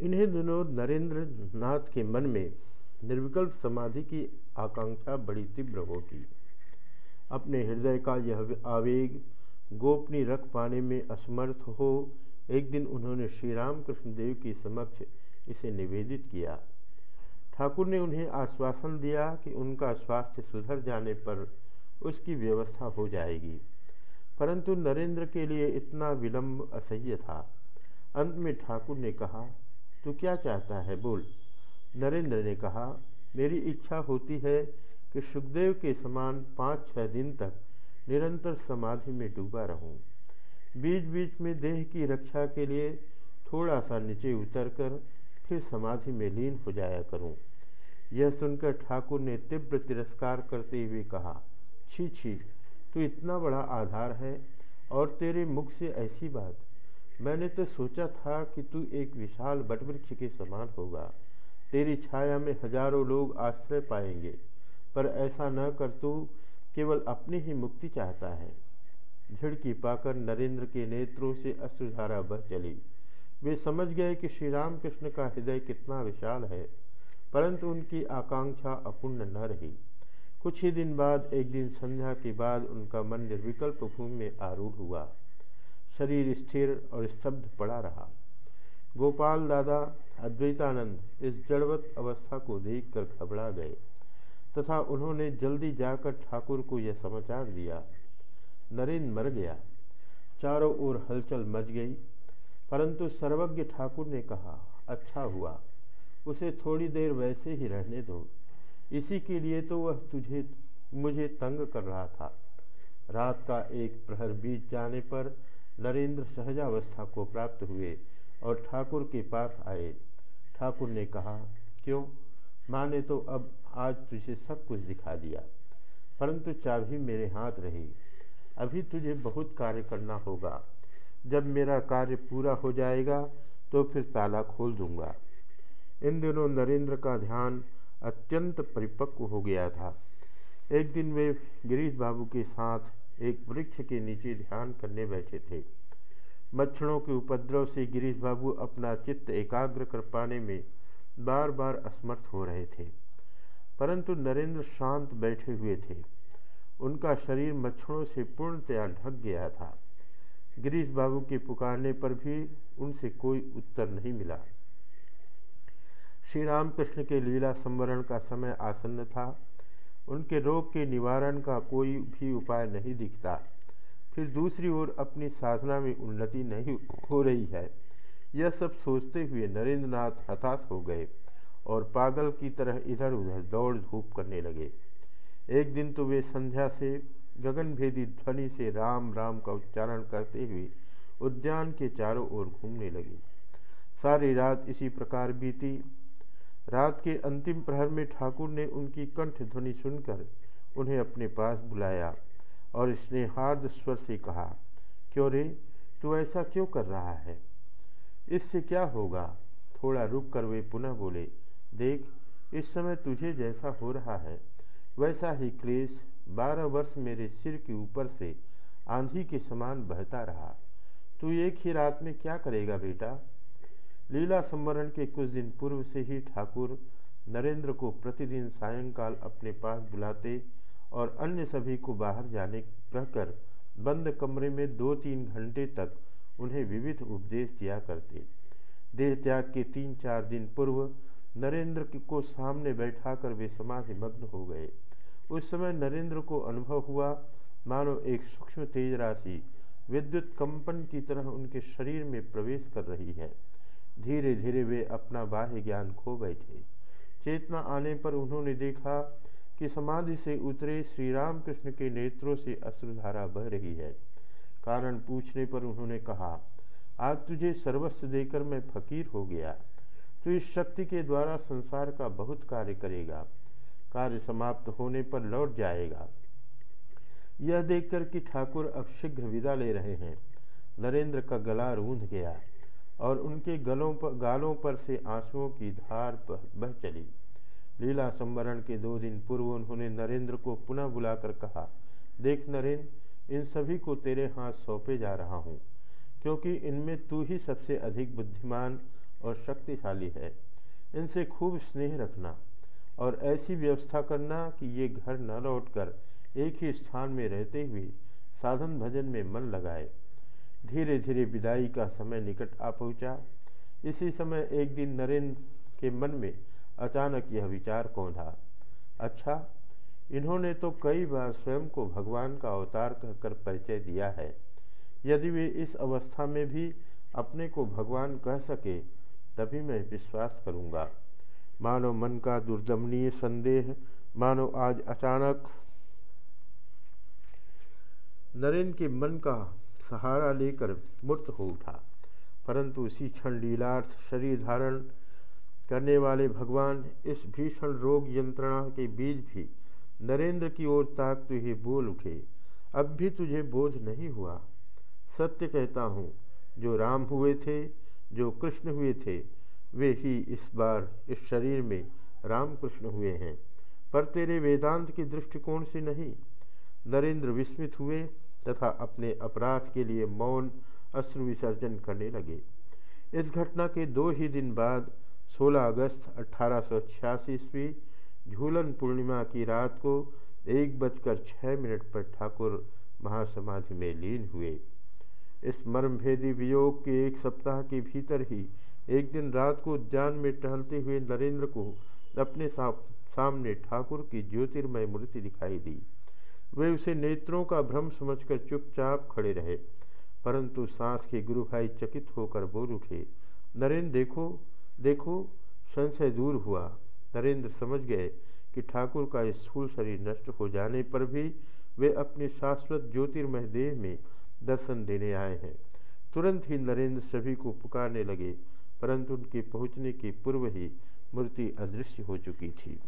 इन्हीं दिनों नरेंद्र नाथ के मन में निर्विकल्प समाधि की आकांक्षा बड़ी तीव्र होगी अपने हृदय का यह आवेग गोपनीय रख पाने में असमर्थ हो, एक दिन उन्होंने श्री राम कृष्ण देव के समक्ष इसे निवेदित किया। ठाकुर ने उन्हें आश्वासन दिया कि उनका स्वास्थ्य सुधर जाने पर उसकी व्यवस्था हो जाएगी। परंतु नरेंद्र के लिए इतना विलंब असह्य था। अंत में ठाकुर ने कहा तू क्या चाहता है बोल नरेंद्र ने कहा, मेरी इच्छा होती है कि सुखदेव के समान पाँच छः दिन तक निरंतर समाधि में डूबा रहूँ। बीच बीच में देह की रक्षा के लिए थोड़ा सा नीचे उतरकर फिर समाधि में लीन हो जाया करूँ। यह सुनकर ठाकुर ने तीव्र तिरस्कार करते हुए कहा, छी छी, तू इतना बड़ा आधार है और तेरे मुख से ऐसी बात मैंने तो सोचा था कि तू एक विशाल बटवृक्ष के समान होगा। तेरी छाया में हज़ारों लोग आश्रय पाएँगे, पर ऐसा न कर तू केवल अपनी ही मुक्ति चाहता है। झिड़की पाकर नरेंद्र के नेत्रों से अश्रुधारा बह चली। वे समझ गए कि श्री राम कृष्ण का हृदय कितना विशाल है, परंतु उनकी आकांक्षा अपूर्ण न रही। कुछ ही दिन बाद, एक दिन संध्या के बाद उनका मन निर्विकल्प भूमि में आरूढ़ हुआ। शरीर स्थिर और स्तब्ध पड़ा रहा। गोपाल दादा अद्वैतानंद इस जड़वत अवस्था को देखकर घबरा गए तथा उन्होंने जल्दी जाकर ठाकुर को यह समाचार दिया। नरेंद्र मर गया। चारों ओर हलचल मच गई, परंतु सर्वज्ञ ठाकुर ने कहा अच्छा हुआ, उसे थोड़ी देर वैसे ही रहने दो। इसी के लिए तो वह तुझे, मुझे तंग कर रहा था। रात का एक प्रहर बीत जाने पर नरेंद्र सहजावस्था को प्राप्त हुए और ठाकुर के पास आए। ठाकुर ने कहा, क्यों? माँ ने तो अब आज तुझे सब कुछ दिखा दिया। परंतु चाबी मेरे हाथ रही। अभी तुझे बहुत कार्य करना होगा। जब मेरा कार्य पूरा हो जाएगा तो फिर ताला खोल दूँगा। इन दिनों नरेंद्र का ध्यान अत्यंत परिपक्व हो गया था। एक दिन वे गिरीश बाबू के साथ एक वृक्ष के नीचे ध्यान करने बैठे थे। मच्छरों के उपद्रव से गिरीश बाबू अपना चित्त एकाग्र कर पाने में बार बार असमर्थ हो रहे थे। परंतु नरेंद्र शांत बैठे हुए थे। उनका शरीर मच्छरों से पूर्णतया ढक गया था। गिरीश बाबू के पुकारने पर भी उनसे कोई उत्तर नहीं मिला। श्री रामकृष्ण के लीला संवरण का समय आसन्न था। उनके रोग के निवारण का कोई भी उपाय नहीं दिखता। फिर दूसरी ओर अपनी साधना में उन्नति नहीं हो रही है। यह सब सोचते हुए नरेंद्र नाथ हताश हो गए और पागल की तरह इधर उधर दौड़ धूप करने लगे। एक दिन तो वे संध्या से गगनभेदी ध्वनि से राम राम का उच्चारण करते हुए उद्यान के चारों ओर घूमने लगे। सारी रात इसी प्रकार बीती। रात के अंतिम प्रहर में ठाकुर ने उनकी कंठ ध्वनि सुनकर उन्हें अपने पास बुलाया और स्नेहार्द स्वर से कहा, क्यों रे? तू ऐसा क्यों कर रहा है? इससे क्या होगा? थोड़ा रुक कर वे पुनः बोले, देख, इस समय तुझे जैसा हो रहा है, वैसा ही क्लेश बारह वर्ष मेरे सिर के ऊपर से आंधी के समान बहता रहा। तू एक ही रात में क्या करेगा बेटा? लीला संवरण के कुछ दिन पूर्व से ही ठाकुर नरेंद्र को प्रतिदिन सायंकाल अपने पास बुलाते और अन्य सभी को बाहर जाने कहकर बंद कमरे में दो तीन घंटे तक उन्हें विविध उपदेश दिया करते। देह त्याग के तीन चार दिन पूर्व नरेंद्र को सामने बैठाकर वे समाधि मग्न हो गए। उस समय नरेंद्र को अनुभव हुआ, मानो एक सूक्ष्म तेज राशि विद्युत कंपन की तरह उनके शरीर में प्रवेश कर रही है। धीरे धीरे वे अपना बाह्य ज्ञान खो बैठे। चेतना आने पर उन्होंने देखा कि समाधि से उतरे श्री राम कृष्ण के नेत्रों से अश्रुधारा बह रही है। कारण पूछने पर उन्होंने कहा, आज तुझे सर्वस्व देकर मैं फकीर हो गया। तो इस शक्ति के द्वारा संसार का बहुत कार्य करेगा। कार्य समाप्त होने पर लौट जाएगा। यह देखकर कि ठाकुर अब शीघ्र विदा ले रहे हैं। नरेंद्र का गला रूंध गया। और उनके गलों पर, गालों पर से आंसुओं की धार बह चली। लीला संवरण के दो दिन पूर्व उन्होंने नरेंद्र को पुनः बुलाकर कहा, देख नरेंद्र इन सभी को तेरे हाथ सौंपे जा रहा हूँ, क्योंकि इनमें तू ही सबसे अधिक बुद्धिमान और शक्तिशाली है। इनसे खूब स्नेह रखना और ऐसी व्यवस्था करना कि ये घर न लौटकर एक ही स्थान में रहते हुए साधन भजन में मन लगाए। धीरे धीरे विदाई का समय निकट आ पहुँचा। इसी समय एक दिन नरेंद्र के मन में अचानक यह विचार कौंधा अच्छा इन्होंने तो कई बार स्वयं को भगवान का अवतार कहकर परिचय दिया है। यदि वे इस अवस्था में भी अपने को भगवान कह सके, तभी मैं विश्वास करूँगा। मानो मन का दुर्दमनीय संदेह, मानो आज अचानक नरेंद्र के मन का सहारा लेकर मूर्त हो उठा। परंतु उसी क्षण लीलार्थ शरीर धारण करने वाले भगवान इस भीषण रोग यंत्रणा के बीच भी नरेंद्र की ओर ताक तुझे बोल उठे, अब भी तुझे बोध नहीं हुआ। सत्य कहता हूँ, जो राम हुए थे, जो कृष्ण हुए थे, वे ही इस बार इस शरीर में रामकृष्ण हुए हैं। पर तेरे वेदांत के दृष्टिकोण से नहीं। नरेंद्र विस्मित हुए तथा अपने अपराध के लिए मौन, अश्रु विसर्जन करने लगे। इस घटना के दो ही दिन बाद 16 अगस्त अठारह ईस्वी, झूलन पूर्णिमा की रात को एक बजकर छः मिनट पर ठाकुर महासमाधि में लीन हुए। इस मर्मभेदी वियोग के एक सप्ताह के भीतर ही, एक दिन रात को उद्यान में टहलते हुए नरेंद्र को अपने सामने ठाकुर की ज्योतिर्मय मूर्ति दिखाई दी। वे उसे नेत्रों का भ्रम समझकर चुपचाप खड़े रहे। परंतु सांस के गुरु भाई चकित होकर बोल उठे, नरेंद्र, देखो देखो, संशय दूर हुआ। नरेंद्र समझ गए कि ठाकुर का स्थूल शरीर नष्ट हो जाने पर भी वे अपने शाश्वत ज्योतिर्मय देह में दर्शन देने आए हैं। तुरंत ही नरेंद्र सभी को पुकारने लगे, परंतु उनके पहुँचने के पूर्व ही मूर्ति अदृश्य हो चुकी थी।